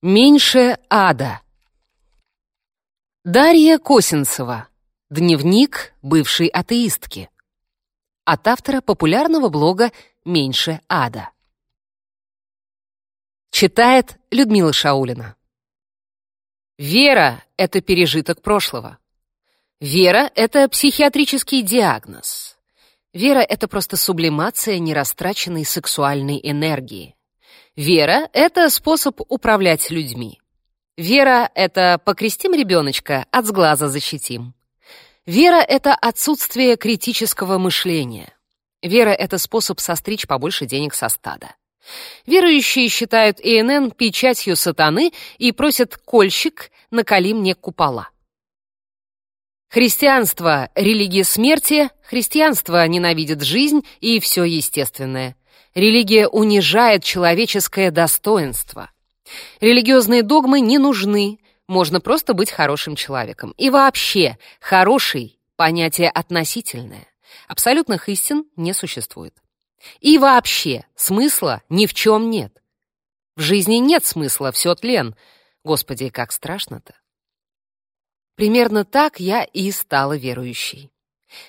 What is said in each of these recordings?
Меньше ада. Дарья Косинцева. Дневник бывшей атеистки. От автора популярного блога «Меньше ада». Читает Людмила Шаулина. Вера — это пережиток прошлого. Вера — это психиатрический диагноз. Вера — это просто сублимация нерастраченной сексуальной энергии. Вера — это способ управлять людьми. Вера — это покрестим ребеночка, от сглаза защитим. Вера — это отсутствие критического мышления. Вера — это способ состричь побольше денег со стада. Верующие считают ИНН печатью сатаны и просят кольщик «наколи мне купола». Христианство — религия смерти, христианство ненавидит жизнь и все естественное. Религия унижает человеческое достоинство. Религиозные догмы не нужны, можно просто быть хорошим человеком. И вообще, хороший — понятие относительное. Абсолютных истин не существует. И вообще, смысла ни в чем нет. В жизни нет смысла, все тлен. Господи, как страшно-то. Примерно так я и стала верующей.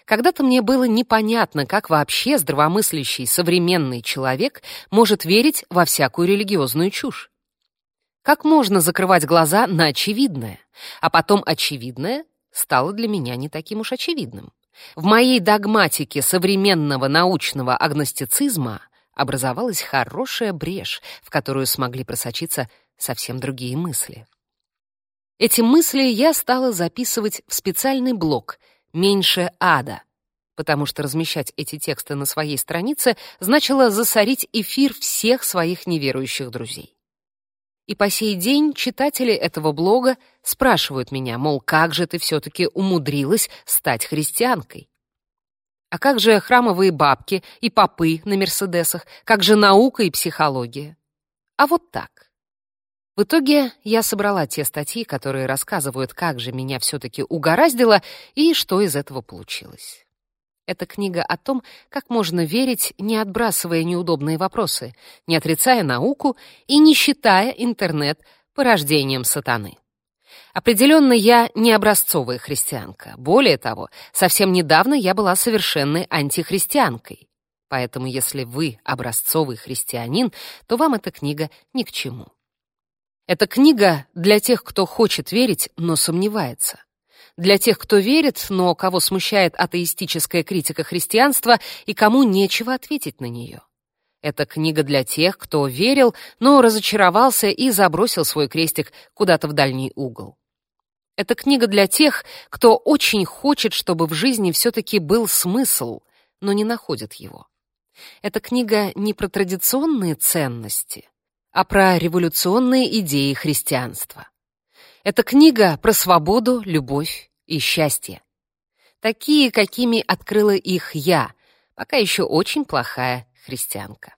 Когда-то мне было непонятно, как вообще здравомыслящий современный человек может верить во всякую религиозную чушь. Как можно закрывать глаза на очевидное, а потом очевидное стало для меня не таким уж очевидным. В моей догматике современного научного агностицизма образовалась хорошая брешь, в которую смогли просочиться совсем другие мысли. Эти мысли я стала записывать в специальный блог — меньше ада, потому что размещать эти тексты на своей странице значило засорить эфир всех своих неверующих друзей. И по сей день читатели этого блога спрашивают меня, мол, как же ты все-таки умудрилась стать христианкой? А как же храмовые бабки и попы на Мерседесах? Как же наука и психология? А вот так. В итоге я собрала те статьи, которые рассказывают, как же меня все-таки угораздило и что из этого получилось. Это книга о том, как можно верить, не отбрасывая неудобные вопросы, не отрицая науку и не считая интернет порождением сатаны. Определенно, я не образцовая христианка. Более того, совсем недавно я была совершенной антихристианкой. Поэтому, если вы образцовый христианин, то вам эта книга ни к чему. Эта книга для тех, кто хочет верить, но сомневается. Для тех, кто верит, но кого смущает атеистическая критика христианства и кому нечего ответить на нее. Это книга для тех, кто верил, но разочаровался и забросил свой крестик куда-то в дальний угол. Это книга для тех, кто очень хочет, чтобы в жизни все-таки был смысл, но не находит его. Эта книга не про традиционные ценности, а про революционные идеи христианства. Это книга про свободу, любовь и счастье. Такие, какими открыла их я, пока еще очень плохая христианка.